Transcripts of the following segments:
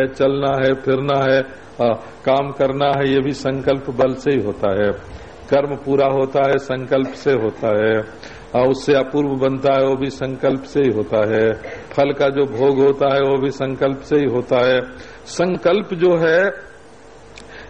है चलना है फिरना है आ, काम करना है ये भी संकल्प बल से ही होता है। कर्म पूरा होता है संकल्प से होता है। और उससे अपूर्व बनता है वो भी संकल्प से ही होता है। फल का जो भोग होता है वो भी संकल्प से ही होता है। संकल्प जो है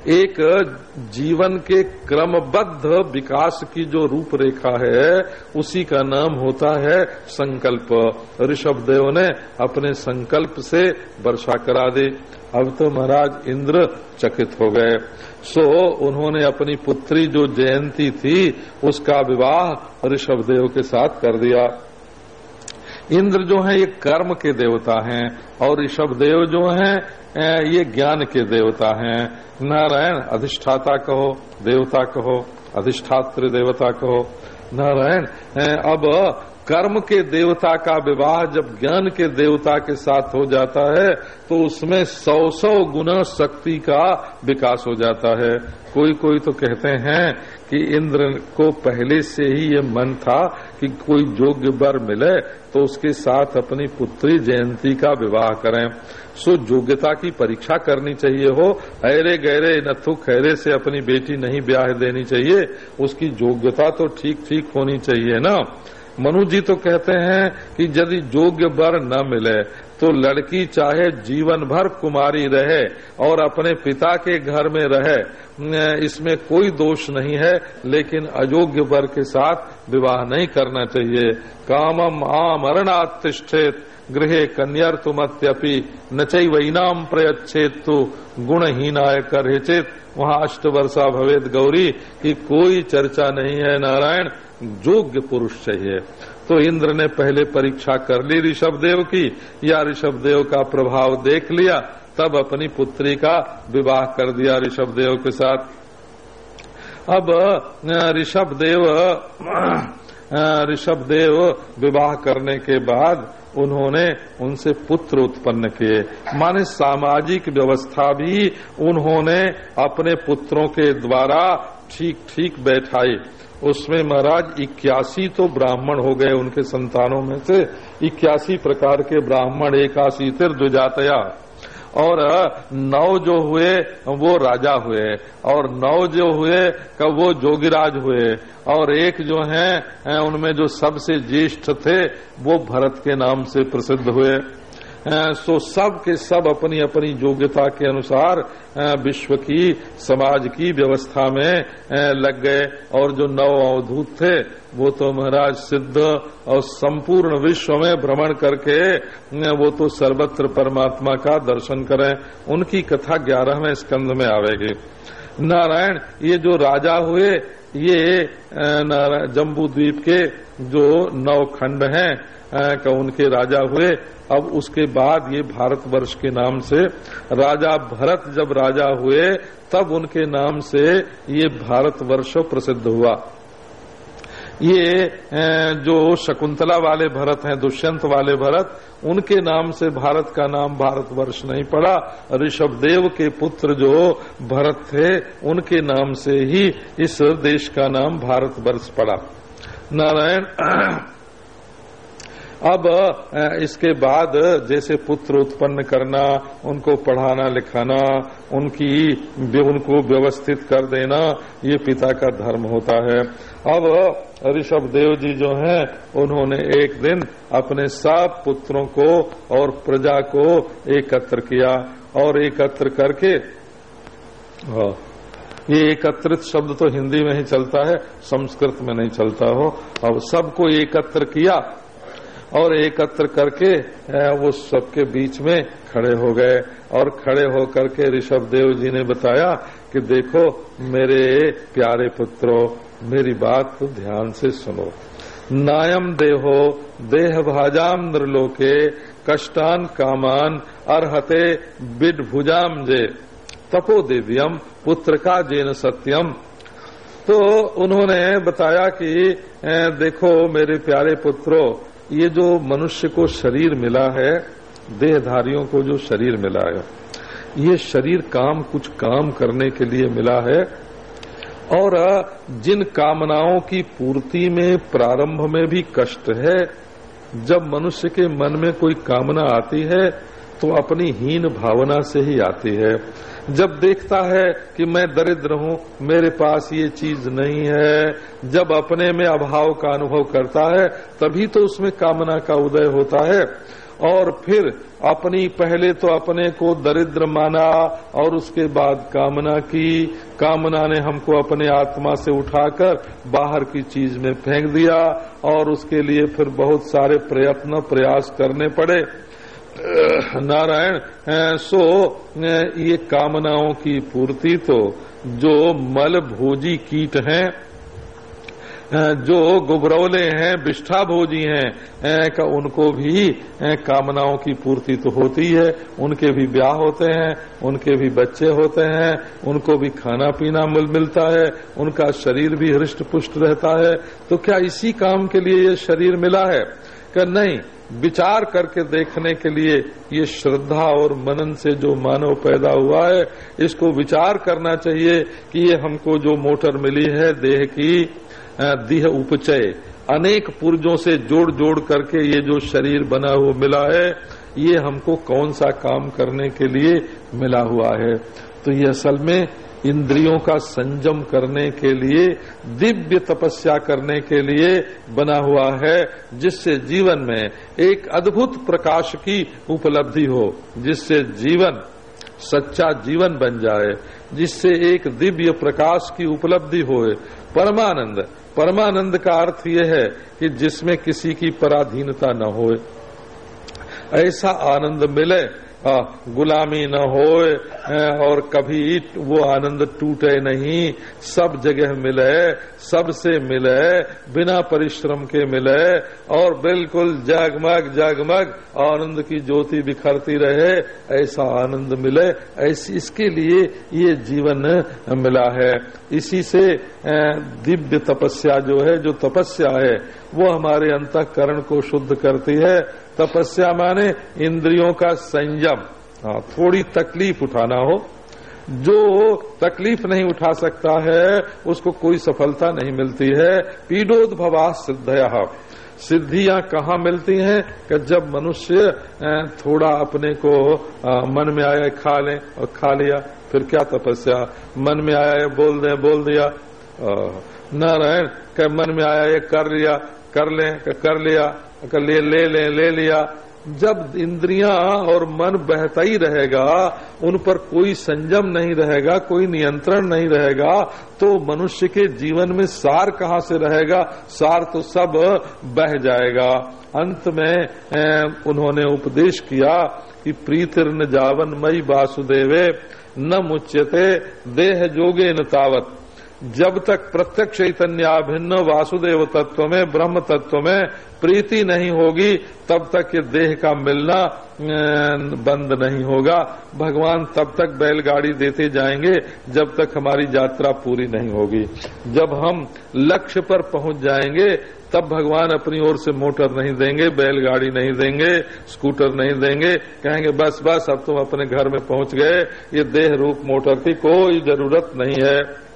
एक जीवन के क्रमबद्ध विकास की जो रूपरेखा है, उसी का नाम होता है संकल्प। ऋषभ देव ने अपने संकल्प से वर्षा करा दी। अब तो महाराज इंद्र चकित हो गए। सो उन्होंने अपनी पुत्री जो जयंती थी, उसका विवाह ऋषभ देव के साथ कर दिया। इंद्र जो है, ये कर्म के देवता हैं, और ऋषभ देव जो हैं ये ज्ञान के देवता हैं। नारायण, अधिष्ठाता कहो, देवता कहो अधिष्ठात्र देवता कहो। नारायण अब कर्म के देवता का विवाह जब ज्ञान के देवता के साथ हो जाता है तो उसमें सौ सौ गुना शक्ति का विकास हो जाता है। कोई कोई तो कहते हैं कि इंद्र को पहले से ही ये मन था कि कोई योग्य वर मिले तो उसके साथ अपनी पुत्री जयंती का विवाह करें। सो योग्यता की परीक्षा करनी चाहिए हो। अरे गहरे नथु खैरे से अपनी बेटी नहीं ब्याह देनी चाहिए। उसकी योग्यता तो ठीक ठीक होनी चाहिए ना। मनु जी तो कहते हैं कि यदि योग्य वर न मिले तो लड़की चाहे जीवन भर कुमारी रहे और अपने पिता के घर में रहे। इसमें कोई दोष नहीं है, लेकिन अयोग्य वर के साथ विवाह नहीं करना चाहिए। कामम आमरणातिष्ठित, गृह कन्यर तुमत्यपि न वैनाम प्रयच्छेद तो गुणहीनाय कर चेत वहाँ अष्ट वर्षा भवेद गौरी, की कोई चर्चा नहीं है नारायण। योग्य पुरुष चाहिए। तो इंद्र ने पहले परीक्षा कर ली ऋषभ देव की। या ऋषभ देव का प्रभाव देख लिया, तब अपनी पुत्री का विवाह कर दिया ऋषभ देव के साथ। अब ऋषभ देव ऋषभ देव विवाह करने के बाद उन्होंने उनसे पुत्र उत्पन्न किए। माने सामाजिक व्यवस्था भी उन्होंने अपने पुत्रों के द्वारा ठीक ठीक बैठाई। उसमें महाराज इक्यासी तो ब्राह्मण हो गए उनके संतानों में से। इक्यासी प्रकार के ब्राह्मण एकासी तिर द्विजातया और नौ जो हुए, वो राजा हुए। और नौ जो हुए कब वो जोगिराज हुए। और एक जो है उनमें जो सबसे ज्येष्ठ थे, वो भरत के नाम से प्रसिद्ध हुए। सो सब के सब अपनी अपनी योग्यता के अनुसार विश्व की, समाज की व्यवस्था में लग गए। और जो नव अवधूत थे, वो तो महाराज सिद्ध और संपूर्ण विश्व में भ्रमण करके वो तो सर्वत्र परमात्मा का दर्शन करें। उनकी कथा ग्यारहवें स्कंध में आवेगी। नारायण, ये जो राजा हुए, ये जम्बू द्वीप के जो नौ खंड हैं का उनके राजा हुए। अब उसके बाद ये भारतवर्ष के नाम से राजा भरत जब राजा हुए, तब उनके नाम से ये भारतवर्ष प्रसिद्ध हुआ। ये जो शकुंतला वाले भरत हैं, दुष्यंत वाले भरत, उनके नाम से भारत का नाम भारतवर्ष नहीं पड़ा। ऋषभ देव के पुत्र जो भरत थे, उनके नाम से ही इस देश का नाम भारतवर्ष पड़ा। नारायण अब इसके बाद जैसे पुत्र उत्पन्न करना, उनको पढ़ाना, लिखाना, उनकी उनको व्यवस्थित कर देना, ये पिता का धर्म होता है। अब, ऋषभ देव जी जो हैं, उन्होंने एक दिन अपने सब पुत्रों को और प्रजा को एकत्र किया और एकत्र करके ये एकत्रित शब्द तो हिंदी में ही चलता है, संस्कृत में नहीं चलता हो। अब सबको एकत्र किया और एकत्र करके वो सबके बीच में खड़े हो गए। और खड़े होकर के ऋषभ देव जी ने बताया कि देखो, मेरे प्यारे पुत्रों, मेरी बात तो ध्यान से सुनो। नायम देहो, देह भाजाम नृलोके कष्टान कामान अर्ते बिड भुजाम जे। तपो देवियम, पुत्र का जेन सत्यम। तो उन्होंने बताया कि देखो, मेरे प्यारे पुत्रों ये जो मनुष्य को शरीर मिला है, देहधारियों को जो शरीर मिला है, ये शरीर काम, कुछ काम करने के लिए मिला है और जिन कामनाओं की पूर्ति में, प्रारंभ में भी कष्ट है, जब मनुष्य के मन में कोई कामना आती है तो अपनी हीन भावना से ही आती है। जब देखता है कि मैं दरिद्र हूँ, मेरे पास ये चीज़ नहीं है। जब अपने में अभाव का अनुभव करता है, तभी तो उसमें कामना का उदय होता है। और फिर अपनी, पहले तो अपने को दरिद्र माना और उसके बाद कामना की। कामना ने हमको अपने आत्मा से उठाकर बाहर की चीज़ में फेंक दिया और उसके लिए फिर बहुत सारे प्रयत्न, प्रयास करने पड़े। नारायण सो ये कामनाओं की पूर्ति तो जो मल भोजी कीट हैं जो गुबरौले हैं विष्ठा भोजी हैं का उनको भी कामनाओं की पूर्ति तो होती है। उनके भी ब्याह होते हैं, उनके भी बच्चे होते हैं, उनको भी खाना पीना मिल, मिलता है, उनका शरीर भी हृष्ट पुष्ट रहता है। तो क्या इसी काम के लिए ये शरीर मिला है? क्या नहीं विचार करके देखने के लिए ये श्रद्धा और मनन से जो मानव पैदा हुआ है, इसको विचार करना चाहिए कि ये हमको जो मोटर मिली है, देह की देह उपचय। अनेक पुर्जों से जोड़ जोड़ करके ये जो शरीर बना हुआ मिला है, ये हमको कौन सा काम करने के लिए मिला हुआ है? तो ये असल में इंद्रियों का संयम करने के लिए, दिव्य तपस्या करने के लिए बना हुआ है, जिससे जीवन में एक अद्भुत प्रकाश की उपलब्धि हो, जिससे जीवन, सच्चा जीवन बन जाए, जिससे एक दिव्य प्रकाश की उपलब्धि हो परमानंद परमानंद का अर्थ यह है कि जिसमें किसी की पराधीनता न हो ऐसा आनंद मिले गुलामी न हो और कभी वो आनंद टूटे नहीं। सब जगह मिले, सबसे मिले, बिना परिश्रम के मिले, और बिल्कुल जगमग जगमग, आनंद की ज्योति बिखरती रहे, ऐसा आनंद मिले, ऐसी इसके लिए ये जीवन मिला है। इसी से दिव्य तपस्या जो है, जो तपस्या है, वो हमारे अंतकरण को शुद्ध करती है। तपस्या माने इंद्रियों का संयम। हाँ थोड़ी तकलीफ़ उठाना हो, जो तकलीफ़ नहीं उठा सकता है, उसको कोई सफलता नहीं मिलती है। पीडोद्भवा सिद्धया। सिद्धियाँ कहाँ मिलती हैं? कि जब मनुष्य थोड़ा अपने को मन में आया, खा ले, और खा लिया, फिर क्या तपस्या? मन में आया बोल दे, बोल दिया। नारायण के मन में आया, ये कर लिया, कर ले कर लिया कर ले ले ले लिया जब इंद्रियाँ और मन बहता ही रहेगा, उन पर कोई संयम नहीं रहेगा, कोई नियंत्रण नहीं रहेगा तो मनुष्य के जीवन में सार कहाँ से रहेगा? सार तो सब बह जाएगा। अंत में उन्होंने उपदेश किया कि प्रीतिर न जावन मई वासुदेवे, न मुच्यते, देह जोगे न तावत। जब तक प्रत्यक्ष चैतन्याभिन्न वासुदेव तत्व में, ब्रह्म तत्व में प्रीति नहीं होगी, तब तक ये देह का मिलना बंद नहीं होगा। भगवान तब तक बैलगाड़ी देते जाएँगे, जब तक हमारी यात्रा पूरी नहीं होगी। जब हम लक्ष्य पर पहुँच जाएँगे, तब भगवान अपनी ओर से मोटर नहीं देंगे, बैलगाड़ी नहीं देंगे, स्कूटर नहीं देंगे। कहेंगे, बस बस, अब तुम अपने घर में पहुँच गए। ये देह रूप मोटर की कोई ज़रूरत नहीं है।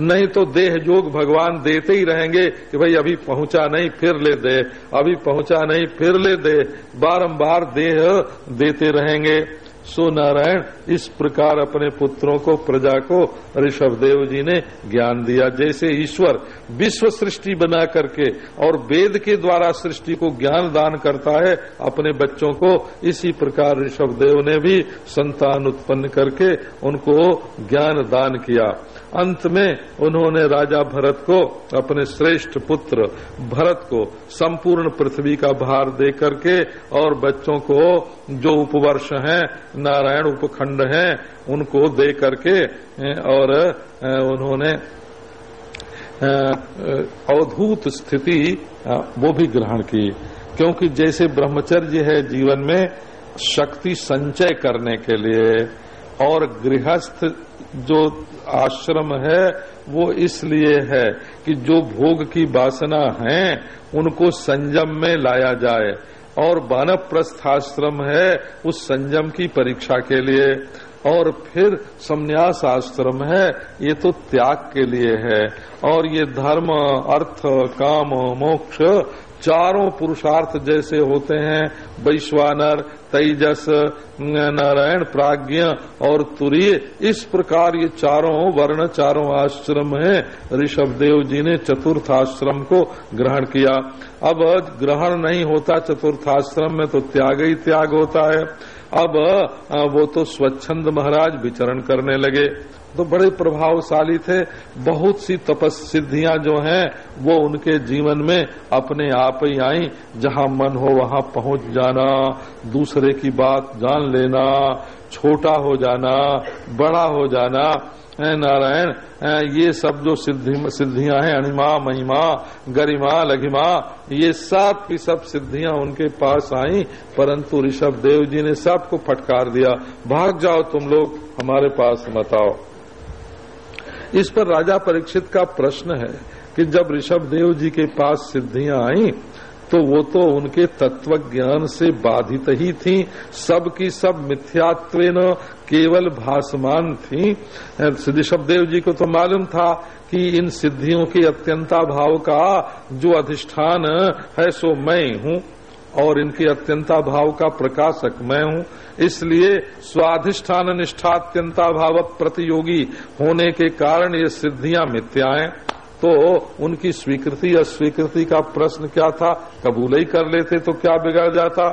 नहीं तो देह जोग भगवान देते ही रहेंगे कि भाई अभी पहुँचा नहीं, फिर ले दे। अभी पहुँचा नहीं, फिर ले दे। बारंबार देह देते रहेंगे। सो नारायण, इस प्रकार अपने पुत्रों को, प्रजा को ऋषभ देव जी ने ज्ञान दिया। जैसे ईश्वर विश्व सृष्टि बना करके और वेद के द्वारा सृष्टि को ज्ञान दान करता है, अपने बच्चों को इसी प्रकार ऋषभ देव ने भी संतान उत्पन्न करके उनको ज्ञान दान किया। अंत में उन्होंने राजा भरत को, अपने श्रेष्ठ पुत्र भरत को, संपूर्ण पृथ्वी का भार दे करके और बच्चों को, जो उपवर्ष हैं, नारायण उपखंड हैं, उनको दे करके और उन्होंने अवधूत स्थिति वो भी ग्रहण की। क्योंकि जैसे ब्रह्मचर्य है जीवन में, शक्ति संचय करने के लिए और गृहस्थ जो आश्रम है, वो इसलिए है कि जो भोग की वासना है, उनको संयम में लाया जाए। और बानव प्रस्थाश्रम है, उस संयम की परीक्षा के लिए। और फिर संन्यास आश्रम है, ये तो त्याग के लिए है। और ये धर्म, अर्थ, काम, मोक्ष, चारों पुरुषार्थ जैसे होते हैं, वैश्वानर तेजस नारायण, प्राज्ञ और तुरीय। इस प्रकार ये चारों वर्ण, चारों आश्रम है। ऋषभ देव जी ने चतुर्थ आश्रम को ग्रहण किया। अब ग्रहण नहीं होता चतुर्थ आश्रम में तो त्याग ही त्याग होता है। अब वो तो स्वच्छंद महाराज विचरण करने लगे। तो बड़े प्रभावशाली थे। बहुत सी तपस्सिद्धियाँ जो हैं, वो उनके जीवन में अपने आप ही आई। जहाँ मन हो, वहाँ पहुँच जाना, दूसरे की बात जान लेना, छोटा हो जाना, बड़ा हो जाना। है नारायण ये सब जो सिद्धि, सिद्धियाँ हैं, अणिमा, महिमा, गरिमा, लघिमा, ये सब की सब सिद्धियाँ उनके पास आई। परंतु ऋषभ देव जी ने सबको फटकार दिया, भाग जाओ तुम लोग, हमारे पास मत आओ। इस पर राजा परीक्षित का प्रश्न है कि जब ऋषभ देव जी के पास सिद्धियाँ आई तो वो तो उनके तत्व ज्ञान से बाधित ही थी। सब की सब मिथ्यात्व केवल भासमान थी। ऋषभ देव जी को तो मालूम था कि इन सिद्धियों के अत्यंता भाव का जो अधिष्ठान है, सो मैं हूँ। और इनके अत्यंता भाव का प्रकाशक मैं हूँ। इसलिए स्वाधिष्ठान निष्ठात्यंता भाव प्रतियोगी होने के कारण ये सिद्धियाँ मिथ्याएँ तो उनकी स्वीकृति अस्वीकृति का प्रश्न क्या था? कबूल ही कर लेते तो क्या बिगड़ जाता?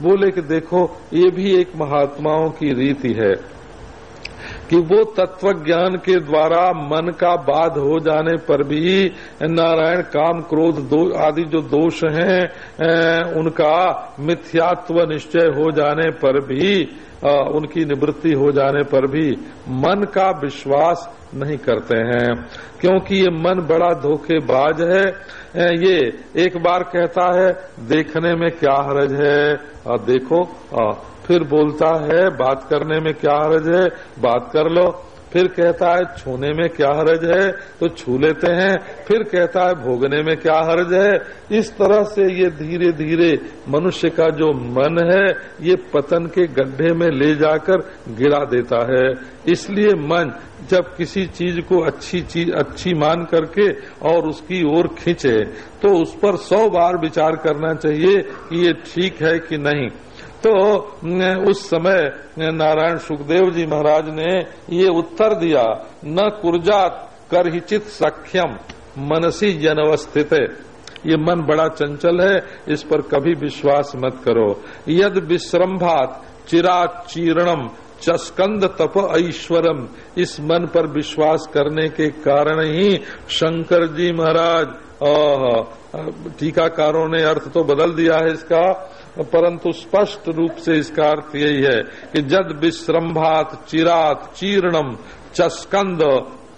बोले कि देखो, ये भी एक महात्माओं की रीति है। कि वो तत्व ज्ञान के द्वारा मन का बाध हो जाने पर भी नारायण काम क्रोध दो आदि जो दोष हैं उनका मिथ्यात्व निश्चय हो जाने पर भी उनकी निवृत्ति हो जाने पर भी मन का विश्वास नहीं करते हैं। क्योंकि ये मन बड़ा धोखेबाज है ये एक बार कहता है, देखने में क्या हरज है? और देखो फिर बोलता है, बात करने में क्या हरज है? बात कर लो। फिर कहता है, छूने में क्या हरज है? तो छू लेते हैं। फिर कहता है, भोगने में क्या हरज है? इस तरह से ये धीरे धीरे मनुष्य का जो मन है, ये पतन के गड्ढे में ले जाकर गिरा देता है। इसलिए मन जब किसी चीज़ को अच्छी चीज़ अच्छी मान करके और उसकी ओर खींचे तो उस पर सौ बार विचार करना चाहिए कि ये ठीक है कि नहीं। तो उस समय नारायण सुखदेव जी महाराज ने ये उत्तर दिया, न कुर्जात कर हिचित सख्यम, मनसी जनवस्थित। ये मन बड़ा चंचल है, इस पर कभी विश्वास मत करो। यद विश्रम्भात चिरा चीर्णम, चस्कंद तप ऐश्वरम। इस मन पर विश्वास करने के कारण ही शंकर जी महाराज टीकाकारों ने अर्थ तो बदल दिया है इसका। परंतु स्पष्ट रूप से इसका अर्थ यही है कि जद विश्रम्भात चिरात चीर्णम चस्कंद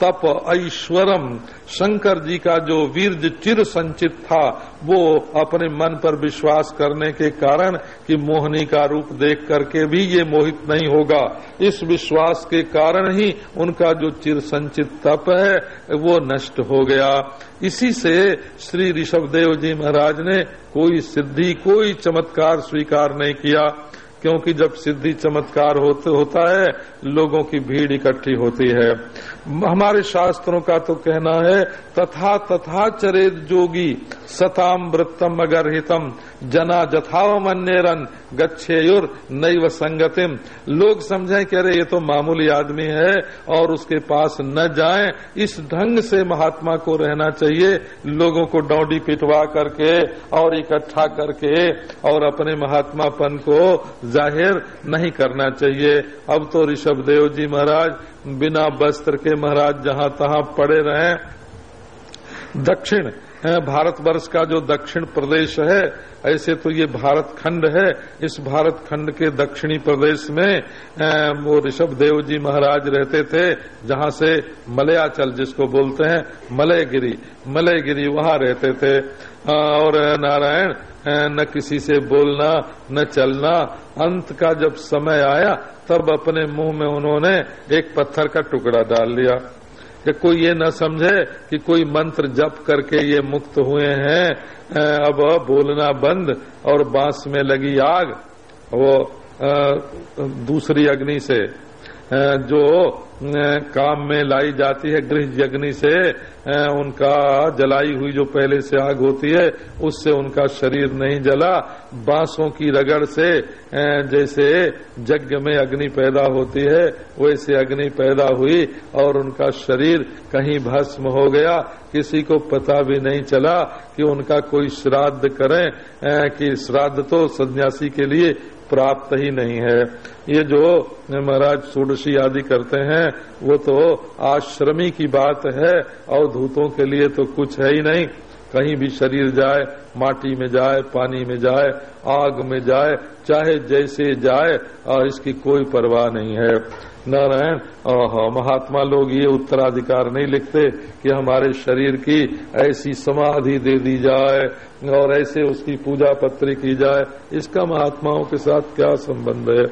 तप ऐश्वरम। शंकर जी का जो वीर चिर संचित था, वो अपने मन पर विश्वास करने के कारण कि मोहनी का रूप देख करके भी ये मोहित नहीं होगा। इस विश्वास के कारण ही उनका जो चिर संचित तप है, वो नष्ट हो गया। इसी से श्री ऋषभदेव जी महाराज ने कोई सिद्धि, कोई चमत्कार स्वीकार नहीं किया, क्योंकि जब सिद्धि चमत्कार होते होता है, लोगों की भीड़ इकट्ठी होती है। हमारे शास्त्रों का तो कहना है, तथा तथा चरेद जोगी, सताम वृत्तम अगर हितम जना जथावमन्यरन, गच्छेयुर नैव संगतिम। लोग समझे कि अरे ये तो मामूली आदमी है, और उसके पास न जाएँ। इस ढंग से महात्मा को रहना चाहिए, लोगों को डौडी पिटवा करके, और इकट्ठा करके, और अपने महात्मापन को ज़ाहिर नहीं करना चाहिए। अब तो ऋषभ देव जी महाराज बिना वस्त्र के महाराज जहाँ तहां पड़े रहे। दक्षिण भारतवर्ष का जो दक्षिण प्रदेश है, ऐसे तो ये भारत खंड है। इस भारत खंड के दक्षिणी प्रदेश में वो ऋषभ देव जी महाराज रहते थे, जहाँ से मलयाचल जिसको बोलते हैं, मलयगिरी मलयगिरी वहाँ रहते थे। और नारायण न किसी से बोलना, न चलना। अंत का जब समय आया तब अपने मुँह में उन्होंने एक पत्थर का टुकड़ा डाल लिया। कि कोई ये न समझे कि कोई मंत्र जप करके ये मुक्त हुए हैं अब बोलना बंद और बाँस में लगी आग। वो दूसरी अग्नि से जो काम में लाई जाती है गृह अग्नि से उनका जलाई हुई जो पहले से आग होती है, उससे उनका शरीर नहीं जला। बांसों की रगड़ से जैसे यज्ञ में अग्नि पैदा होती है, वैसे अग्नि पैदा हुई और उनका शरीर कहीं भस्म हो गया। किसी को पता भी नहीं चला कि उनका कोई श्राद्ध करें कि श्राद्ध तो सन्यासी के लिए प्राप्त ही नहीं है। ये जो महाराज सोडशी आदि करते हैं, वो तो आश्रमी की बात है, और धूतों के लिए तो कुछ है ही नहीं। कहीं भी शरीर जाए, माटी में जाए, पानी में जाए, आग में जाए, चाहे जैसे जाए और इसकी कोई परवाह नहीं है। नारायण महात्मा लोग ये उत्तराधिकार नहीं लिखते कि हमारे शरीर की ऐसी समाधि दे दी जाए और ऐसे उसकी पूजा पत्री की जाए। इसका महात्माओं के साथ क्या संबंध है?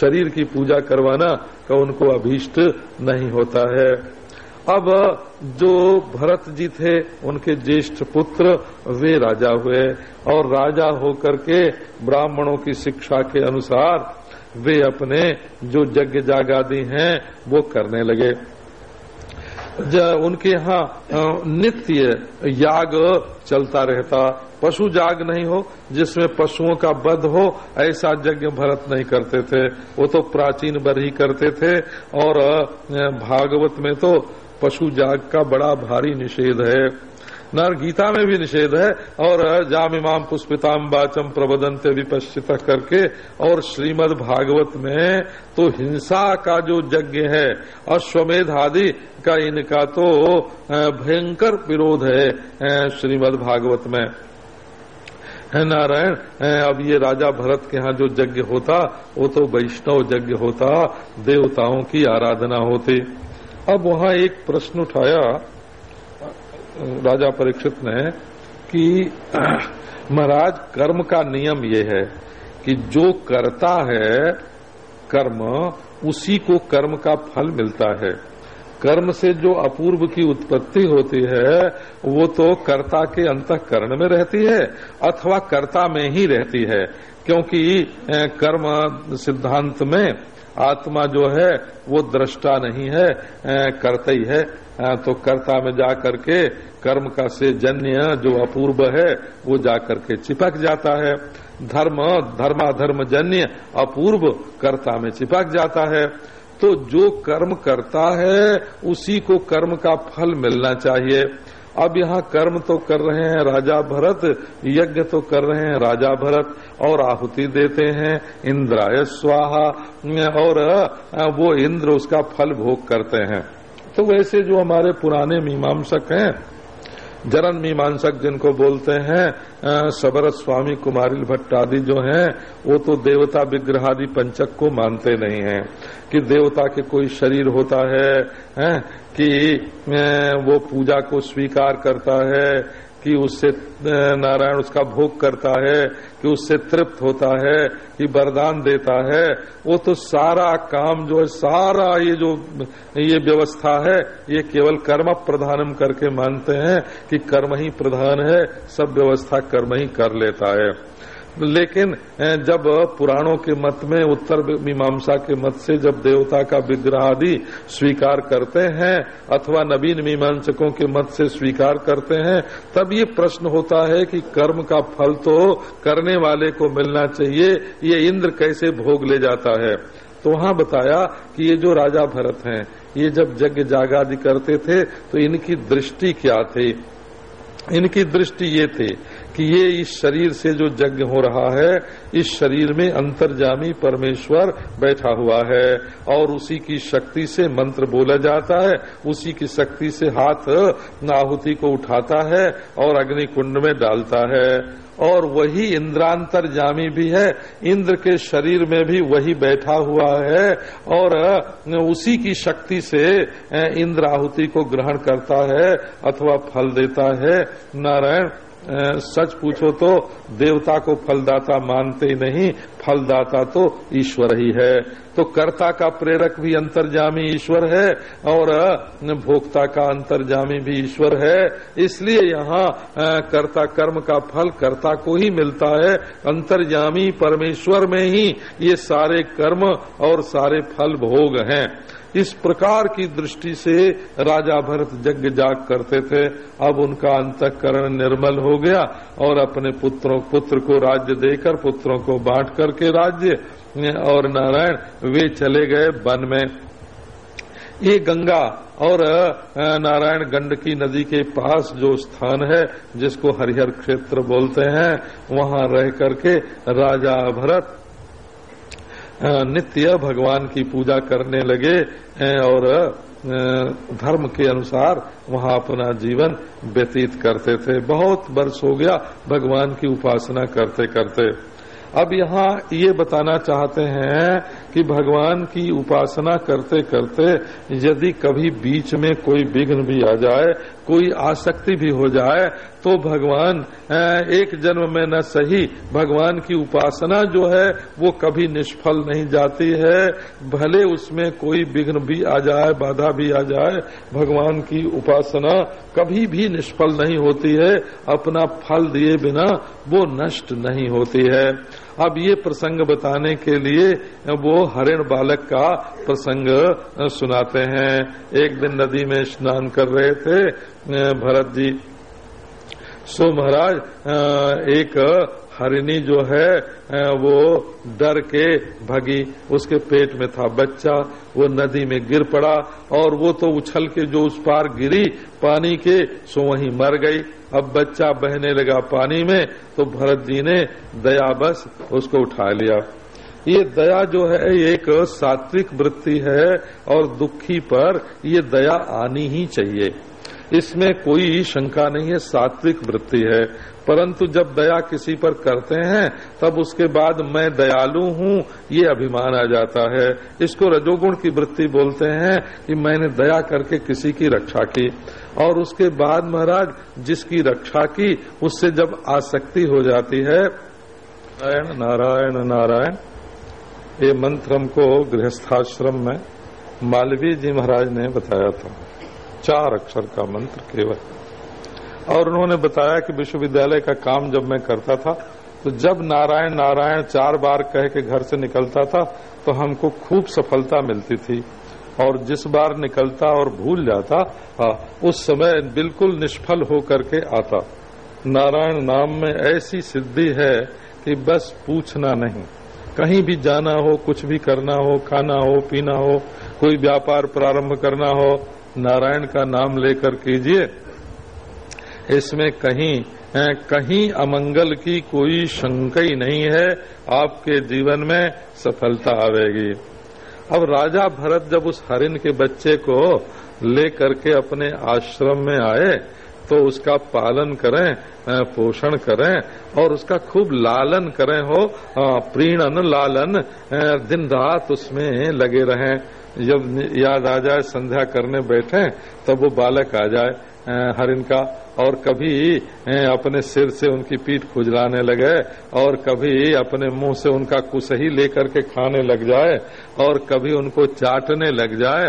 शरीर की पूजा करवाना का उनको अभीष्ट नहीं होता है। अब जो भरत जी थे, उनके ज्येष्ठ पुत्र, वे राजा हुए। और राजा होकर के ब्राह्मणों की शिक्षा के अनुसार वे अपने जो यज्ञ जागादी हैं, वो करने लगे। उनके यहाँ नित्य याग चलता रहता। पशु जाग नहीं हो, जिसमें पशुओं का वध हो, ऐसा यज्ञ भरत नहीं करते थे। वो तो प्राचीन बर ही करते थे। और भागवत में तो पशु जाग का बड़ा भारी निषेध है। नर गीता में भी निषेध है। और जाम इमाम पुष्पिताम बाचम प्रबदंत विपश्चित करके और श्रीमद भागवत में तो हिंसा का जो यज्ञ है, अश्वमेध आदि का इनका तो भयंकर विरोध है श्रीमद भागवत में। है नारायण अब ये राजा भरत के यहाँ जो यज्ञ होता, वो तो वैष्णव यज्ञ होता, देवताओं की आराधना होती। अब वहाँ एक प्रश्न उठाया, राजा परीक्षित ने, कि महाराज, कर्म का नियम ये है कि जो करता है कर्म, उसी को कर्म का फल मिलता है। कर्म से जो अपूर्व की उत्पत्ति होती है, वो तो कर्ता के अंतकरण में रहती है अथवा कर्ता में ही रहती है, क्योंकि कर्म सिद्धांत में आत्मा जो है, वो दृष्टा नहीं है करता ही है। तो कर्ता में जा करके कर्म का से जन्य जो अपूर्व है, वो जा करके चिपक जाता है। धर्म, धर्माधर्म जन्य अपूर्व कर्ता में चिपक जाता है। तो जो कर्म करता है, उसी को कर्म का फल मिलना चाहिए। अब यहाँ कर्म तो कर रहे हैं राजा भरत, यज्ञ तो कर रहे हैं राजा भरत, और आहुति देते हैं इंद्राय स्वाहा, और वो इंद्र उसका फल भोग करते हैं। तो वैसे जो हमारे पुराने मीमांसक हैं जरन मीमांसक जिनको बोलते हैं सबरत स्वामी कुमारिल भट्ट आदि जो हैं वो तो देवता विग्रह आदि पंचक को मानते नहीं हैं। कि देवता के कोई शरीर होता है, है कि वो पूजा को स्वीकार करता है कि उससे नारायण उसका भोग करता है, कि उससे तृप्त होता है, कि वरदान देता है, वो तो सारा काम जो है, सारा ये जो, ये व्यवस्था है, ये केवल कर्म प्रधानम करके मानते हैं कि कर्म ही प्रधान है, सब व्यवस्था कर्म ही कर लेता है। लेकिन जब पुराणों के मत में, उत्तर मीमांसा के मत से जब देवता का विग्रह आदि स्वीकार करते हैं, अथवा नवीन मीमांसकों के मत से स्वीकार करते हैं, तब ये प्रश्न होता है कि कर्म का फल तो करने वाले को मिलना चाहिए, ये इंद्र कैसे भोग ले जाता है? तो वहाँ बताया कि ये जो राजा भरत हैं, ये जब यज्ञ जागादि करते थे तो इनकी दृष्टि क्या थी? इनकी दृष्टि ये थी कि ये इस शरीर से जो यज्ञ हो रहा है, इस शरीर में अंतर्जामी परमेश्वर बैठा हुआ है और उसी की शक्ति से मंत्र बोला जाता है, उसी की शक्ति से हाथ आहुति को उठाता है और अग्नि कुंड में डालता है। और वही इंद्रांतर जामी भी है, इंद्र के शरीर में भी वही बैठा हुआ है और उसी की शक्ति से इंद्र आहुति को ग्रहण करता है अथवा फल देता है। नारायण सच पूछो तो देवता को फलदाता मानते ही नहीं, फलदाता तो ईश्वर ही है। तो कर्ता का प्रेरक भी अंतर्जामी ईश्वर है और भोक्ता का अंतर्जामी भी ईश्वर है। इसलिए यहाँ कर्ता कर्म का फल कर्ता को ही मिलता है। अंतर्जामी परमेश्वर में ही ये सारे कर्म और सारे फल भोग हैं। इस प्रकार की दृष्टि से राजा भरत यज्ञ जाग करते थे। अब उनका अंतकरण निर्मल हो गया और अपने पुत्रों, पुत्र को राज्य देकर, पुत्रों को बांट करके राज्य, और नारायण, वे चले गए वन में। ये गंगा और नारायण गंडकी नदी के पास जो स्थान है, जिसको हरिहर क्षेत्र बोलते हैं, वहाँ रह करके राजा भरत नित्य भगवान की पूजा करने लगे और धर्म के अनुसार वहाँ अपना जीवन व्यतीत करते थे। बहुत वर्ष हो गया भगवान की उपासना करते करते। अब यहाँ ये बताना चाहते हैं कि भगवान की उपासना करते करते यदि कभी बीच में कोई विघ्न भी आ जाए कोई आसक्ति भी हो जाए तो भगवान एक जन्म में न सही, भगवान की उपासना जो है, वो कभी निष्फल नहीं जाती है। भले उसमें कोई विघ्न भी आ जाए, बाधा भी आ जाए, भगवान की उपासना कभी भी निष्फल नहीं होती है। अपना फल दिए बिना वो नष्ट नहीं होती है। अब ये प्रसंग बताने के लिए वो हरिण बालक का प्रसंग सुनाते हैं। एक दिन नदी में स्नान कर रहे थे भरत जी। सो महाराज एक हरिणी जो है वो डर के भगी, उसके पेट में था बच्चा, वो नदी में गिर पड़ा और वो तो उछल के जो उस पार गिरी पानी के, सो वहीं मर गई। अब बच्चा बहने लगा पानी में तो भरत जी ने दया बस उसको उठा लिया। ये दया जो है एक सात्विक वृत्ति है और दुखी पर ये दया आनी ही चाहिए। इसमें कोई शंका नहीं है, सात्विक वृत्ति है। परंतु जब दया किसी पर करते हैं, तब उसके बाद मैं दयालु हूँ, ये अभिमान आ जाता है। इसको रजोगुण की वृत्ति बोलते हैं कि मैंने दया करके किसी की रक्षा की। और उसके बाद महाराज, जिसकी रक्षा की, उससे जब आसक्ति हो जाती है, नारायण नारायण नारायण, ये मंत्र हमको गृहस्थाश्रम में मालवीय जी महाराज ने बताया था। चार अक्षर का मंत्र केवल। और उन्होंने बताया कि विश्वविद्यालय का काम जब मैं करता था तो जब नारायण नारायण चार बार कह के घर से निकलता था तो हमको खूब सफलता मिलती थी। और जिस बार निकलता और भूल जाता उस समय बिल्कुल निष्फल हो करके आता। नारायण नाम में ऐसी सिद्धि है कि बस पूछना नहीं। कहीं भी जाना हो, कुछ भी करना हो, खाना हो, पीना हो, कोई व्यापार प्रारंभ करना हो नारायण का नाम लेकर कीजिए। इसमें कहीं कहीं अमंगल की कोई शंका ही नहीं है। आपके जीवन में सफलता आवेगी। अब राजा भरत जब उस हरिन के बच्चे को ले करके अपने आश्रम में आए तो उसका पालन करें पोषण करें, और उसका खूब लालन करें हो प्रीणन लालन दिन रात उसमें लगे रहें। जब याद आ जाए संध्या करने बैठे तब वो बालक आ जाए हरिन का और कभी अपने सिर से उनकी पीठ खुजलाने लगे, और कभी अपने मुँह से उनका कुसही लेकर के खाने लग जाए, और कभी उनको चाटने लग जाए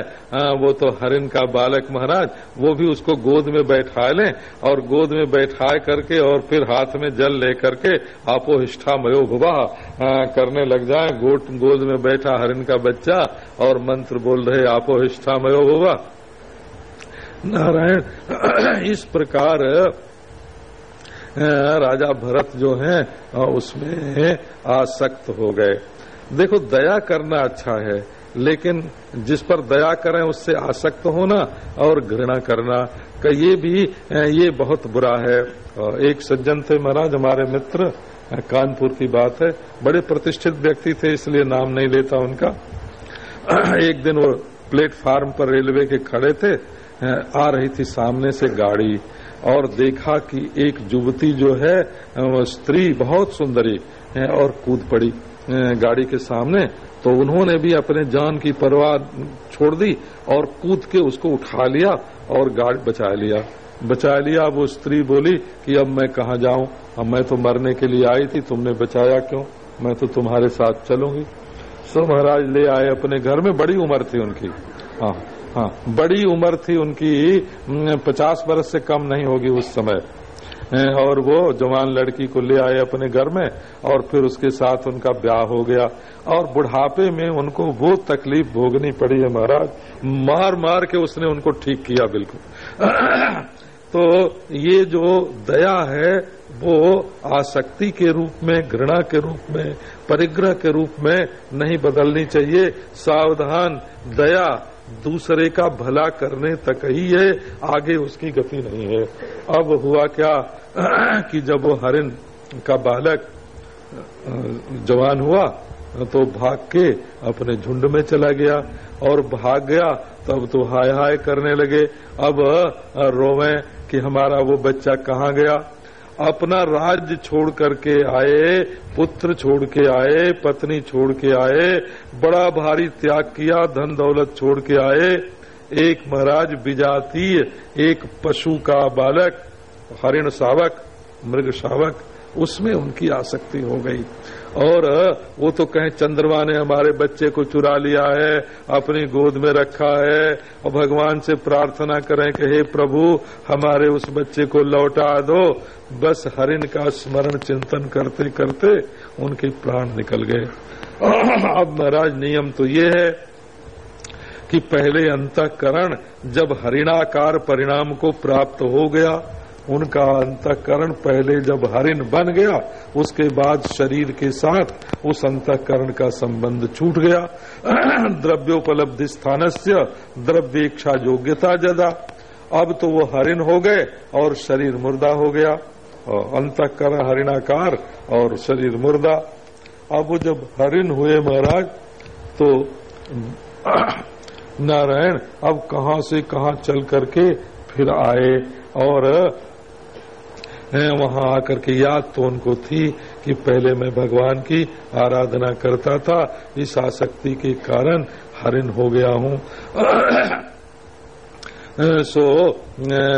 वो तो हरिन का बालक महाराज, वो भी उसको गोद में बैठा लें, और गोद में बैठा करके और फिर हाथ में जल लेकर के आपो हिष्ठा मयो करने लग जाए गोद में बैठा हरिन का बच्चा, और मंत्र बोल रहे आपो हिष्ठा मयो नारायण, इस प्रकार राजा भरत जो है उसमें आसक्त हो गए। देखो, दया करना अच्छा है, लेकिन जिस पर दया करें, उससे आसक्त होना और घृणा करना। का, ये भी ये बहुत बुरा है। एक सज्जन थे महाराज, हमारे मित्र कानपुर की बात है। बड़े प्रतिष्ठित व्यक्ति थे, इसलिए नाम नहीं लेता उनका। एक दिन वो प्लेटफार्म पर रेलवे के खड़े थे आ रही थी सामने से गाड़ी और देखा कि एक युवती जो है वो स्त्री बहुत सुंदरी और कूद पड़ी गाड़ी के सामने। तो उन्होंने भी अपने जान की परवाह छोड़ दी और कूद के उसको उठा लिया और गाड़ी बचा लिया। बचा लिया, वो स्त्री बोली कि अब मैं कहा जाऊँ? अब मैं तो मरने के लिए आई थी, तुमने बचाया क्यों? मैं तो तुम्हारे साथ चलूँगी। सो महाराज ले आए अपने घर में, बड़ी उम्र थी उनकी। हाँ। हाँ। बड़ी उम्र थी उनकी पचास वर्ष से कम नहीं होगी उस समय। और वो जवान लड़की को ले आए अपने घर में, और फिर उसके साथ उनका ब्याह हो गया। और बुढ़ापे में उनको वो तकलीफ़ भोगनी पड़ी है महाराज। मार मार के उसने उनको ठीक किया बिल्कुल। तो ये जो दया है, वो आसक्ति के रूप में, घृणा के रूप में, परिग्रह के रूप में नहीं बदलनी चाहिए। सावधान, दया दूसरे का भला करने तक ही है आगे उसकी गति नहीं है। अब हुआ क्या कि जब वो हरिन का बालक जवान हुआ तो भाग के अपने झुंड में चला गया और भाग गया, तब तो हाय हाय करने लगे। अब रोवे कि हमारा वो बच्चा कहाँ गया? अपना राज्य छोड़ करके आए, पुत्र छोड़ के आए, पत्नी छोड़ के आए, बड़ा भारी त्याग किया, धन दौलत छोड़ के आए। एक महाराज विजातीय, एक पशु का बालक, हरिण सावक, मृग शावक उसमें उनकी आसक्ति हो गई। और वो तो कहें, चंद्रमा ने हमारे बच्चे को चुरा लिया है, अपनी गोद में रखा है, और भगवान से प्रार्थना करें कि, हे प्रभु, हमारे उस बच्चे को लौटा दो। बस हरिन का स्मरण चिंतन करते करते उनके प्राण निकल गए। अब महाराज, नियम तो ये है कि पहले अंतकरण जब हरिणाकार परिणाम को प्राप्त हो गया उनका अंतकरण पहले जब हरिण बन गया, उसके बाद शरीर के साथ उस अंतकरण का संबंध छूट गया। द्रव्योपलब्धि स्थान से द्रव्येक्षा योग्यता जदा। अब तो वो हरिण हो गए और शरीर मुर्दा हो गया। अंतकरण हरिणाकार और शरीर मुर्दा। अब वो जब हरिण हुए महाराज तो नारायण अब कहा से कहा चल करके फिर आए और वहाँ आकर के याद तो उनको थी कि पहले मैं भगवान की आराधना करता था, इस आसक्ति के कारण हरिण हो गया हूँ। सो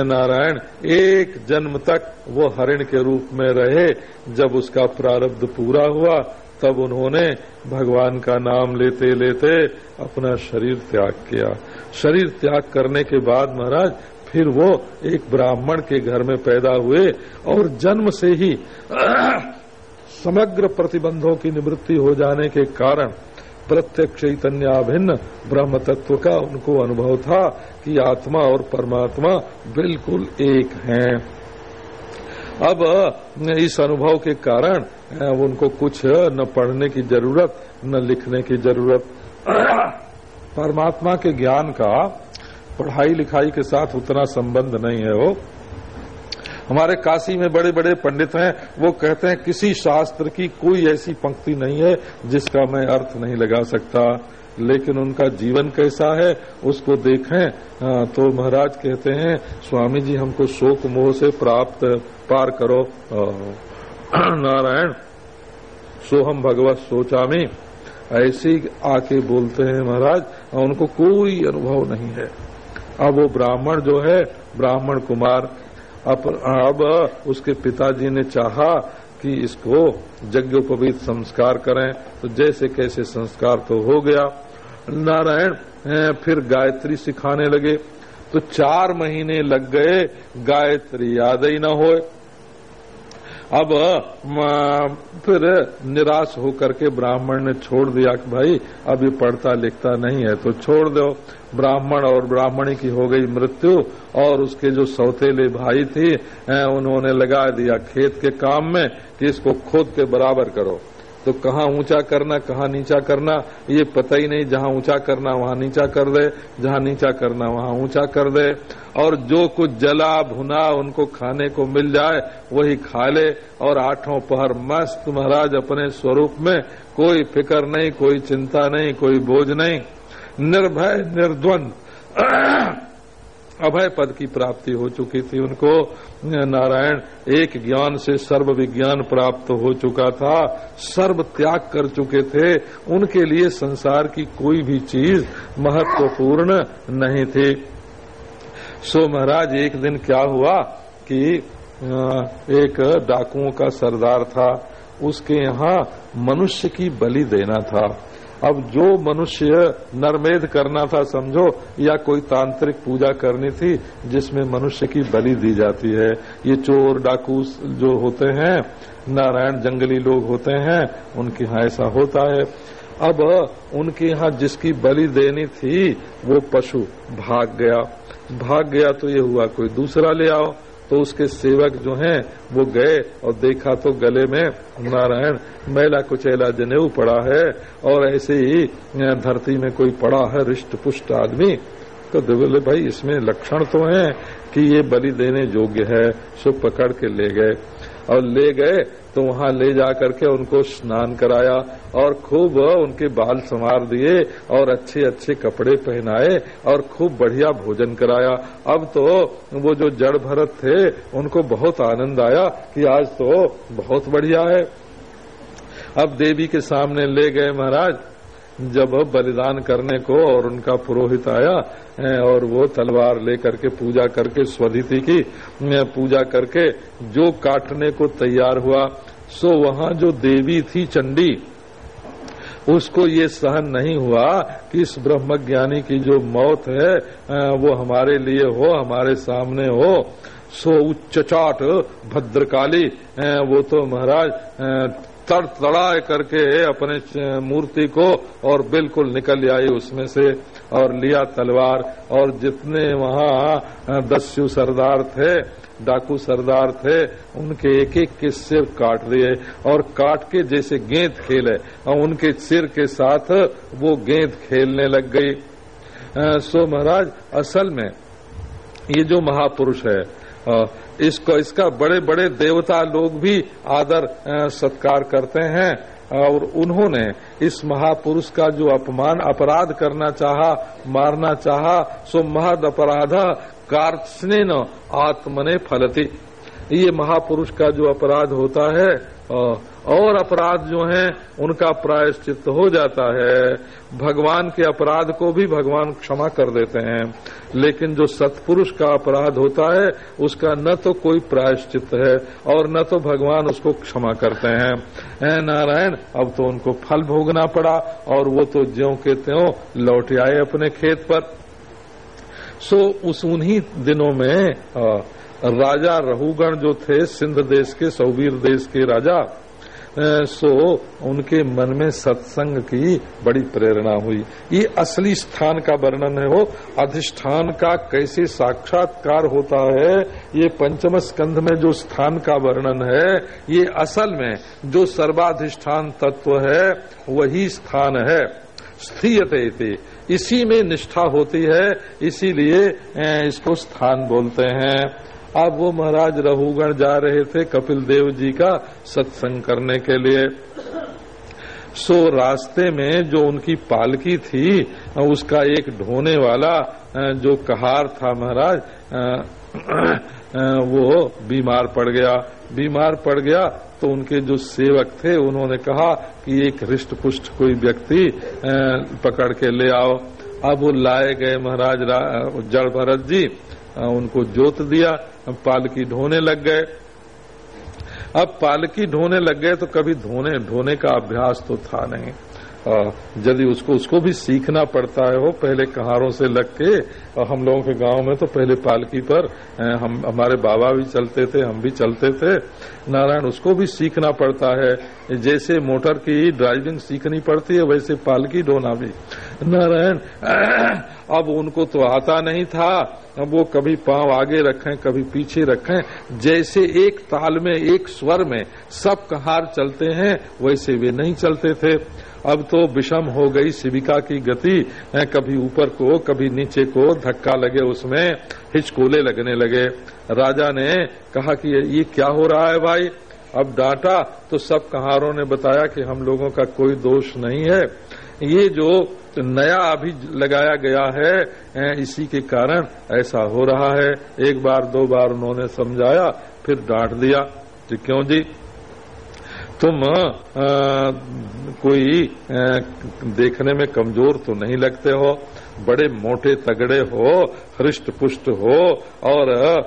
नारायण, एक जन्म तक वो हरिण के रूप में रहे। जब उसका प्रारब्ध पूरा हुआ, तब उन्होंने भगवान का नाम लेते लेते अपना शरीर त्याग किया। शरीर त्याग करने के बाद महाराज फिर वो एक ब्राह्मण के घर में पैदा हुए और जन्म से ही समग्र प्रतिबंधों की निवृत्ति हो जाने के कारण प्रत्यक्ष चैतन्याभिन्न ब्रह्म तत्व का उनको अनुभव था कि आत्मा और परमात्मा बिल्कुल एक हैं। अब, इस अनुभव के कारण उनको कुछ न पढ़ने की ज़रूरत, न लिखने की ज़रूरत। परमात्मा के ज्ञान का पढ़ाई लिखाई के साथ उतना संबंध नहीं है वो। हमारे काशी में बड़े बड़े पंडित हैं, वो कहते हैं, किसी शास्त्र की कोई ऐसी पंक्ति नहीं है जिसका मैं अर्थ नहीं लगा सकता। लेकिन उनका जीवन कैसा है, उसको देखें। तो महाराज कहते हैं, स्वामी जी, हमको शोक मोह से प्राप्त पार करो। नारायण, सोहम भगवत सोचा में ऐसे आके बोलते हैं महाराज, उनको कोई अनुभव नहीं है। अब वो ब्राह्मण जो है ब्राह्मण कुमार। अब, अब उसके पिताजी ने चाहा कि इसको यज्ञोपवीत संस्कार करें। तो जैसे कैसे संस्कार तो हो गया। नारायण फिर गायत्री सिखाने लगे। तो चार महीने लग गए गायत्री याद ही न होए। अब फिर निराश होकर के ब्राह्मण ने छोड़ दिया कि भाई, अभी पढ़ता लिखता नहीं है तो छोड़ दो। ब्राह्मण और ब्राह्मणी की हो गई मृत्यु, और उसके जो सौतेले भाई थे उन्होंने लगा दिया खेत के काम में कि इसको खोद के बराबर करो। तो कहाँ ऊँचा करना, कहाँ नीचा करना, ये पता ही नहीं जहाँ ऊँचा करना, वहाँ नीचा कर दे, जहाँ नीचा करना, वहाँ ऊँचा कर दे। और जो कुछ जला, भुना, उनको खाने को मिल जाए, वही खा ले। और आठों पहर मस्त महाराज अपने स्वरूप में, कोई फ़िक्र नहीं, कोई चिंता नहीं, कोई बोझ नहीं। निर्भय, निर्द्वंद। अभय पद की प्राप्ति हो चुकी थी। उनको नारायण एक ज्ञान से सर्व विज्ञान प्राप्त हो चुका था। सर्व त्याग कर चुके थे। उनके लिए संसार की कोई भी चीज़ महत्वपूर्ण नहीं थी। सो महाराज, एक दिन क्या हुआ कि एक डाकुओं का सरदार था। उसके यहाँ मनुष्य की बलि देना था। अब जो मनुष्य नरमेध करना था, समझो, या कोई तांत्रिक पूजा करनी थी, जिसमें मनुष्य की बलि दी जाती है। ये चोर डाकू जो होते हैं, नारायण जंगली लोग होते हैं, उनके यहाँ ऐसा होता है। अब उनके यहाँ जिसकी बलि देनी थी, वो पशु भाग गया। भाग गया तो ये हुआ, कोई दूसरा ले आओ। तो उसके सेवक जो हैं, वो गए और देखा तो गले में नारायण मैला कुचैला जनेऊ पड़ा है और ऐसे ही धरती में कोई पड़ा है रिष्ट पुष्ट आदमी। तो बोले भाई, इसमें लक्षण तो है कि ये बलि देने योग्य है, सो पकड़ के ले गए। और ले गए तो वहाँ ले जाकर के उनको स्नान कराया और खूब उनके बाल संवार दिए और अच्छे अच्छे कपड़े पहनाए और खूब बढ़िया भोजन कराया। अब तो वो जो जड़ भरत थे, उनको बहुत आनंद आया कि आज तो बहुत बढ़िया है। अब देवी के सामने ले गए महाराज। जब बलिदान करने को और उनका पुरोहित आया और वो तलवार लेकर के पूजा करके स्वधिति की पूजा करके जो काटने को तैयार हुआ, सो वहाँ जो देवी थी चंडी, उसको ये सहन नहीं हुआ कि इस ब्रह्मज्ञानी की जो मौत है वो हमारे लिए हो, हमारे सामने हो। सो उच्चचाट, भद्रकाली वो तो महाराज तड़ तड़ा करके अपने मूर्ति को और बिल्कुल निकल आई उसमें से और लिया तलवार। और जितने वहाँ दस्यु सरदार थे, डाकू सरदार थे, उनके एक एक के सिर काट दिए। और काट के जैसे गेंद खेले, और उनके सिर के साथ वो गेंद खेलने लग गई। सो महाराज, असल में ये जो महापुरुष है इसको, इसका बड़े बड़े देवता लोग भी आदर सत्कार करते हैं और उन्होंने इस महापुरुष का जो अपमान, अपराध करना चाहा, मारना चाहा, सो महद अपराध कार्य न आत्मने फलती। ये महापुरुष का जो अपराध होता है और अपराध जो हैं, उनका प्रायश्चित हो जाता है। भगवान के अपराध को भी भगवान क्षमा कर देते हैं। लेकिन जो सत्पुरुष का अपराध होता है, उसका न तो कोई प्रायश्चित है, और न तो भगवान उसको क्षमा करते हैं। नारायण, अब तो उनको फल भोगना पड़ा, और वो तो ज्यो के त्यों लौट आए अपने खेत पर। सो उस उन्हीं दिनों में राजा रहुगण जो थे, सिंध देश के, सौवीर देश के राजा सो उनके मन में सत्संग की बड़ी प्रेरणा हुई। ये असली स्थान का वर्णन है, वो अधिष्ठान का कैसे साक्षात्कार होता है, ये पंचम स्कंध में जो स्थान का वर्णन है, ये असल में जो सर्वाधिष्ठान तत्व है, वही स्थान है। स्थियते इसी में निष्ठा होती है, इसीलिए इसको स्थान बोलते हैं। अब वो महाराज रहुगण जा रहे थे कपिल देव जी का सत्संग करने के लिए। सो रास्ते में जो उनकी पालकी थी, उसका एक ढोने वाला जो कहार था महाराज वो बीमार पड़ गया। बीमार पड़ गया तो उनके जो सेवक थे, उन्होंने कहा कि एक हृष्ट पुष्ट कोई व्यक्ति पकड़ के ले आओ। अब वो लाए गए महाराज जड़ भरत जी उनको जोत दिया। पालकी ढोने लग गए। अब पालकी ढोने लग गए तो कभी धोने ढोने का अभ्यास तो था नहीं। यदि उसको उसको भी सीखना पड़ता है वो पहले कहारों से लग के और हम लोगों के गाँव में तो पहले पालकी पर हम, हमारे बाबा भी चलते थे, हम भी चलते थे। नारायण, उसको भी सीखना पड़ता है। जैसे मोटर की ड्राइविंग सीखनी पड़ती है, वैसे पालकी ढोना भी। नारायण अब उनको तो आता नहीं था। अब वो कभी पाँव आगे रखें, कभी पीछे रखें। जैसे एक ताल में, एक स्वर में सब कहार चलते हैं, वैसे वे नहीं चलते थे। अब तो विषम हो गई शिविका की गति। कभी ऊपर को, कभी नीचे को धक्का लगे उसमें, हिचकोले लगने लगे। राजा ने कहा कि ये क्या हो रहा है भाई? अब डांटा तो सब कहारों ने बताया कि हम लोगों का कोई दोष नहीं है। ये जो नया अभी लगाया गया है इसी के कारण ऐसा हो रहा है। एक बार दो बार उन्होंने समझाया फिर डांट दिया। कि क्यों जी? तुम आ, कोई आ, देखने में कमज़ोर तो नहीं लगते हो। बड़े मोटे तगड़े हो हृष्ट पुष्ट हो और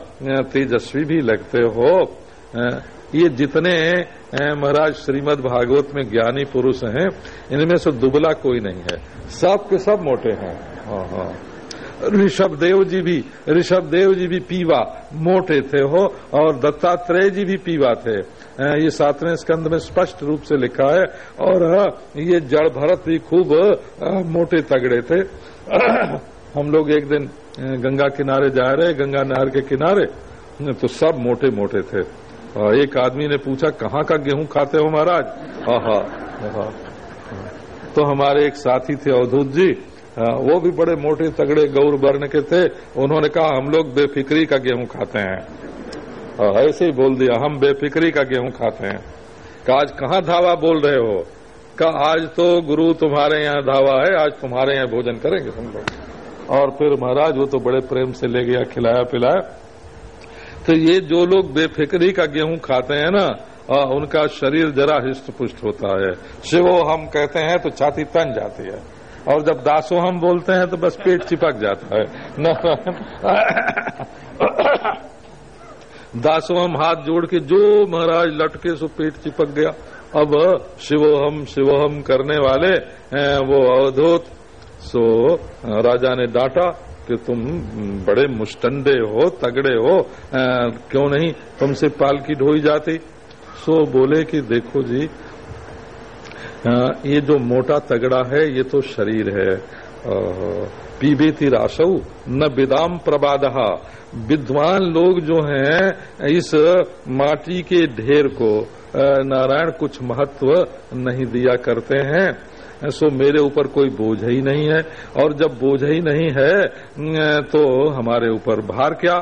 तेजस्वी भी लगते हो। ये जितने महाराज श्रीमद भागवत में ज्ञानी पुरुष हैं, इनमें से दुबला कोई नहीं है। सब के सब मोटे हैं। हाँ हाँ। ऋषभ देव जी भी ऋषभ देव जी भी पीवा, मोटे थे हो, और दत्तात्रेय जी भी पीवा थे। ये सातवें स्कंद में स्पष्ट रूप से लिखा है, और ये जड़ भरत भी खूब मोटे तगड़े थे। हम लोग एक दिन गंगा किनारे जा रहे गंगा नहर के किनारे तो सब मोटे मोटे थे। एक आदमी ने पूछा, कहाँ का गेहूँ खाते हो महाराज? तो हमारे एक साथी थे अवधूत जी वो भी बड़े मोटे तगड़े गौर वर्ण के थे। उन्होंने कहा, हम लोग बेफिक्री का गेहूँ खाते हैं। ऐसे ही बोल दिया, हम बेफिक्री का गेहूँ खाते हैं। का आज कहाँ धावा बोल रहे हो? का आज तो गुरु तुम्हारे यहाँ धावा है, आज तुम्हारे यहाँ भोजन करेंगे तुम लोग। और फिर महाराज, वो तो बड़े प्रेम से ले गया, खिलाया पिलाया। तो ये जो लोग बेफिक्री का गेहूँ खाते हैं ना आ, उनका शरीर जरा हिष्ट पुष्ट होता है। शिवो हम कहते हैं तो छाती तन जाती है। और जब दासो हम बोलते हैं तो बस पेट चिपक जाता है। न। दासो हम हाथ जोड़ के जो महाराज लटके सो पेट चिपक गया। अब शिवोहम शिवोहम करने वाले वो अवधूत। सो राजा ने डांटा। कि तुम बड़े मुस्टंडे हो तगड़े हो आ, क्यों नहीं तुमसे पालकी ढोई जाती? सो बोले कि देखो जी आ, ये जो मोटा तगड़ा है ये तो शरीर है। पीबेती राशव न विदाम प्रबादहा। विद्वान लोग जो हैं इस माटी के ढेर को नारायण कुछ महत्व नहीं दिया करते हैं। सो मेरे ऊपर कोई बोझ ही नहीं है। और जब बोझ ही नहीं है तो हमारे ऊपर भार क्या?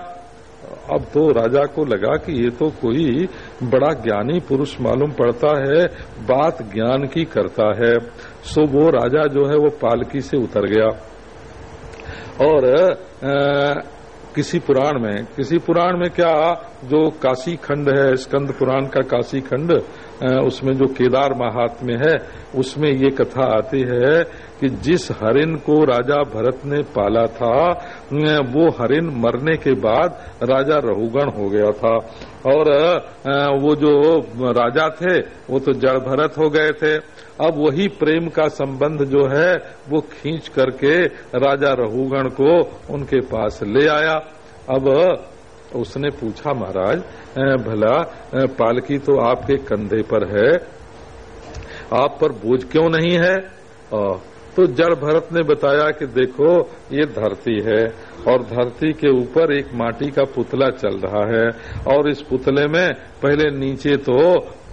अब तो राजा को लगा कि ये तो कोई बड़ा ज्ञानी पुरुष मालूम पड़ता है बात ज्ञान की करता है। सो वो राजा जो है वो पालकी से उतर गया। और आ, किसी पुराण में किसी पुराण में क्या जो काशी खंड है स्कंद पुराण का काशी खंड उसमें जो केदार महात्म्य है, उसमें ये कथा आती है कि जिस हरिन को राजा भरत ने पाला था वो हरिन मरने के बाद राजा रहुगण हो गया था। और वो जो राजा थे, वो तो जड़ भरत हो गए थे। अब वही प्रेम का संबंध जो है, वो खींच करके राजा रहुगण को उनके पास ले आया। अब उसने पूछा महाराज भला पालकी तो आपके कंधे पर है। आप पर बोझ क्यों नहीं है? आ, तो जड़ भरत ने बताया कि देखो ये धरती है और धरती के ऊपर एक माटी का पुतला चल रहा है और इस पुतले में पहले नीचे तो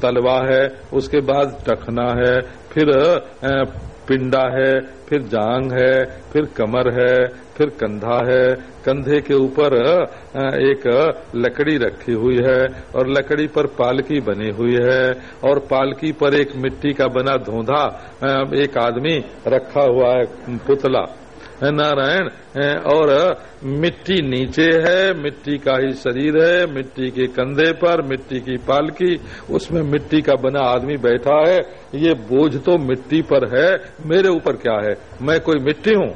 तलवा है उसके बाद टखना है फिर पिंडा है, फिर जांग है, फिर कमर है, फिर कंधा है। कंधे के ऊपर एक लकड़ी रखी हुई है और लकड़ी पर पालकी बनी हुई है और पालकी पर एक मिट्टी का बना धोधा एक आदमी रखा हुआ है, पुतला। नारायण और मिट्टी नीचे है, मिट्टी का ही शरीर है, मिट्टी के कंधे पर, मिट्टी की पालकी, उसमें मिट्टी का बना आदमी बैठा है। ये बोझ तो मिट्टी पर है, मेरे ऊपर क्या है? मैं कोई मिट्टी हूँ?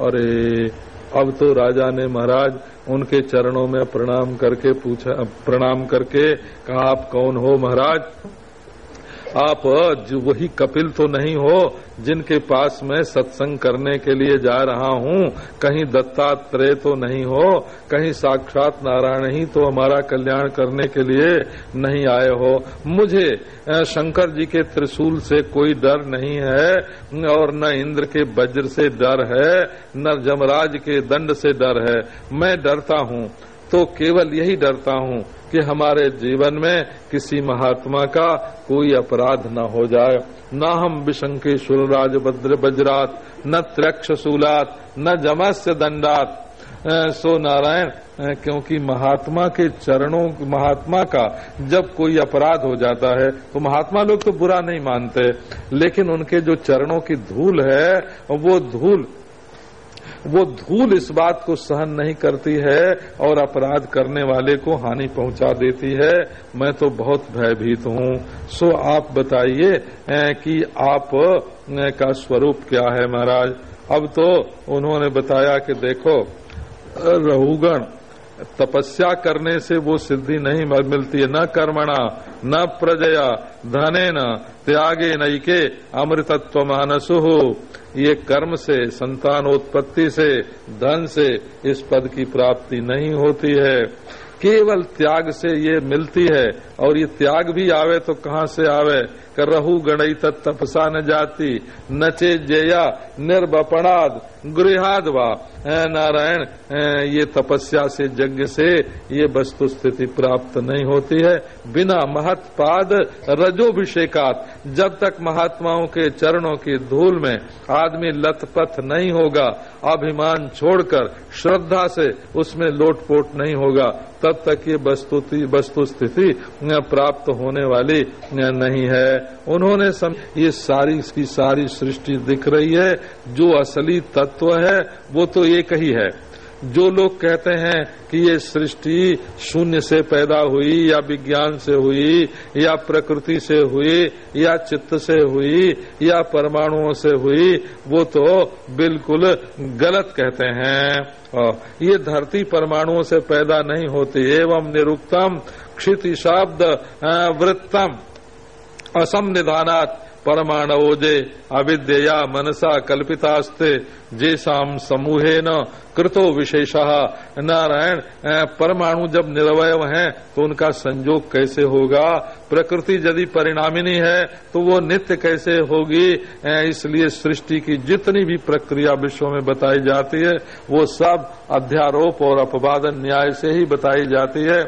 अरे, अब तो राजा ने महाराज, उनके चरणों में प्रणाम करके पूछा, प्रणाम करके कहा, आप कौन हो महाराज? आप जो वही कपिल तो नहीं हो, जिनके पास मैं सत्संग करने के लिए जा रहा हूँ, कहीं दत्तात्रेय तो नहीं हो, कहीं साक्षात नारायण ही तो हमारा कल्याण करने के लिए नहीं आए हो। मुझे शंकर जी के त्रिशूल से कोई डर नहीं है, और न इंद्र के वज्र से डर है, न जमराज के दंड से डर है। मैं डरता हूँ। तो केवल यही डरता हूँ कि हमारे जीवन में किसी महात्मा का कोई अपराध न हो जाए। न हम विशंके सुरराज भद्र बजरात, न त्रक्ष शूलात न जमस्य दंडात। सो नारायण क्योंकि महात्मा के चरणों, महात्मा का जब कोई अपराध हो जाता है तो महात्मा लोग तो बुरा नहीं मानते, लेकिन उनके जो चरणों की धूल है, वो धूल वो धूल इस बात को सहन नहीं करती है और अपराध करने वाले को हानि पहुँचा देती है। मैं तो बहुत भयभीत हूँ। सो आप बताइए कि आप का स्वरूप क्या है महाराज? अब तो उन्होंने बताया कि देखो, रहुगण तपस्या करने से वो सिद्धि नहीं मिलती है। न कर्मणा, न प्रजया धने न त्यागे नई के अमृतत्व मानसु हो ये कर्म से, संतानोत्पत्ति से, धन से इस पद की प्राप्ति नहीं होती है। केवल त्याग से ये मिलती है, और ये त्याग भी आवे तो कहाँ से आवे? कर रहू गणई तपसा न जाती, नचे जया, निर्वपणाद, गृहाद वा। नारायण ये तपस्या से यज्ञ से ये वस्तु स्थिति प्राप्त नहीं होती है। बिना महत्पाद रजोभिषेकात, जब तक महात्माओं के चरणों की धूल में आदमी लथपथ नहीं होगा, अभिमान छोड़कर, श्रद्धा से उसमें लोटपोट नहीं होगा। तब तक ये वस्तु स्थिति प्राप्त होने वाली नहीं है। उन्होंने सम, ये सारी की सारी सृष्टि दिख रही है। जो असली तत्व है, वो तो एक ही है। जो लोग कहते हैं कि ये सृष्टि शून्य से पैदा हुई, या विज्ञान से हुई, या प्रकृति से हुई, या चित्त से हुई, या परमाणुओं से हुई, वो तो बिल्कुल गलत कहते हैं। ये धरती परमाणुओं से पैदा नहीं होती, एवं निरुक्तम क्षिति शब्द वृत्तम असम निधानात परमाणवोजे अविद्या मनसा कल्पितास्ते जेसाम समूहे न कृतो विशेष। नारायण परमाणु जब निरवय हैं तो उनका संजोग कैसे होगा? प्रकृति यदि परिणामिनी है तो वो नित्य कैसे होगी? इसलिए सृष्टि की जितनी भी प्रक्रिया विश्व में बताई जाती है, वो सब अध्यारोप और अपवादन न्याय से ही बताई जाती है।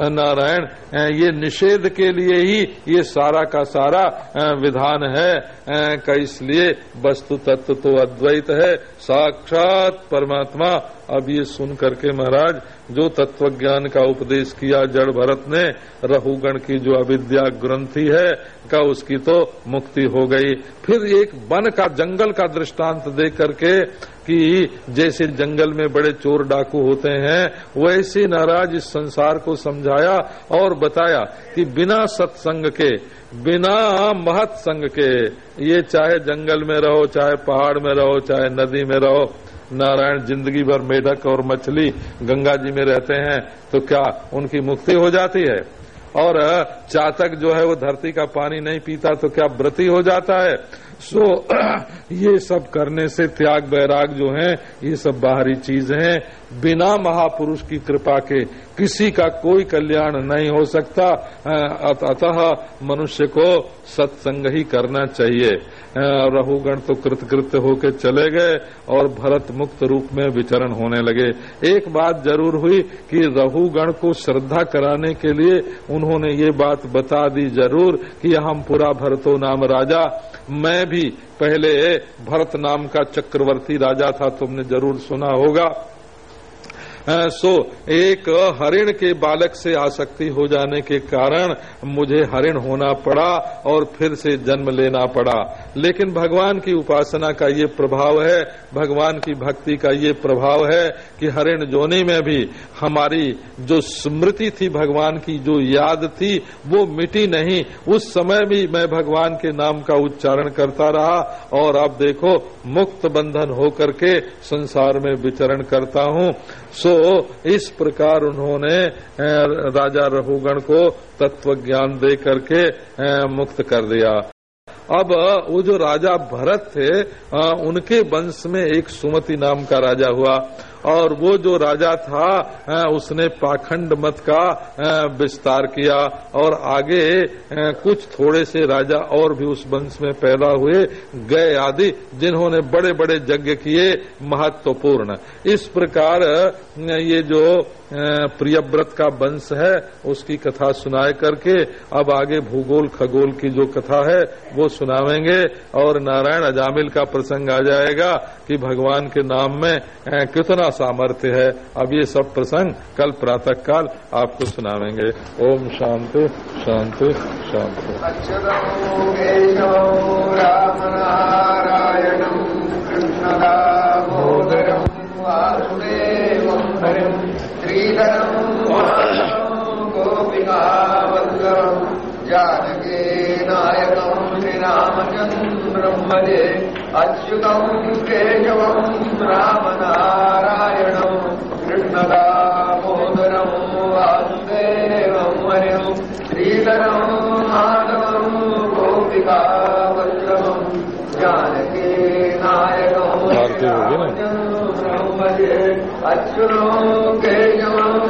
नारायण ये निषेध के लिए ही ये सारा का सारा विधान है। इसलिए वस्तु तत्व तो अद्वैत है। साक्षात परमात्मा, अब ये सुन करके महाराज जो तत्व ज्ञान का उपदेश किया जड़ भरत ने, रहुगण की जो अविद्या ग्रंथि है, का उसकी तो मुक्ति हो गई। फिर एक वन का, जंगल का दृष्टांत दे करके कि जैसे जंगल में बड़े चोर डाकू होते हैं, वैसे नाराज़ इस संसार को समझाया और बताया कि बिना सत्संग के, बिना महत्संग के, ये चाहे जंगल में रहो, चाहे पहाड़ में रहो, चाहे नदी में रहो नारायण ज़िंदगी भर मेढक और मछली गंगा जी में रहते हैं तो क्या उनकी मुक्ति हो जाती है? और चातक जो है वो धरती का पानी नहीं पीता तो क्या व्रति हो जाता है? सो, ये सब करने से त्याग बैराग जो है, ये सब बाहरी चीज़ हैं। बिना महापुरुष की कृपा के किसी का कोई कल्याण नहीं हो सकता। अतः मनुष्य को सत्संग ही करना चाहिए। रहुगण तो कृतकृत्य होके चले गए और भरत मुक्त रूप में विचरण होने लगे। एक बात ज़रूर हुई कि रहुगण को श्रद्धा कराने के लिए उन्होंने ये बात बता दी ज़रूर कि हम पूरा भरतो नाम राजा। मैं भी पहले भरत नाम का चक्रवर्ती राजा था तुमने ज़रूर सुना होगा। सो एक हरिण के बालक से आसक्ति हो जाने के कारण मुझे हरिण होना पड़ा और फिर से जन्म लेना पड़ा। लेकिन भगवान की उपासना का ये प्रभाव है, भगवान की भक्ति का ये प्रभाव है कि हरिण जोनी में भी हमारी जो स्मृति थी भगवान की, जो याद थी, वो मिटी नहीं। उस समय भी मैं भगवान के नाम का उच्चारण करता रहा और अब देखो, मुक्त बंधन होकर के संसार में विचरण करता हूँ। सो इस प्रकार उन्होंने राजा रघुगण को तत्व ज्ञान दे करके मुक्त कर दिया। अब वो जो राजा भरत थे उनके वंश में एक सुमति नाम का राजा हुआ। और वो जो राजा था उसने पाखंड मत का विस्तार किया और आगे कुछ थोड़े से राजा और भी उस वंश में पैदा हुए, गए आदि, जिन्होंने बड़े बड़े यज्ञ किए, महत्वपूर्ण। इस प्रकार ये जो प्रियव्रत का वंश है, उसकी कथा सुनाए करके, अब आगे भूगोल खगोल की जो कथा है, वो सुनावेंगे, और नारायण अजामिल का प्रसंग आ जाएगा कि भगवान के नाम में कितना सामर्थ्य है। अब ये सब प्रसंग कल प्रातः काल आपको सुनावेंगे। ओम शांति शांति शांति। नारायण जानके नायकं श्रीरामचन्द्रं हरे अच्युतं केशवं रामनारायणं कृष्णदामोदरं वासुदेवं हरिं श्रीधरं माधवं गोपिकावल्लभं जानके नायकं श्रीरामचन्द्रं कृष्णदामोदरौ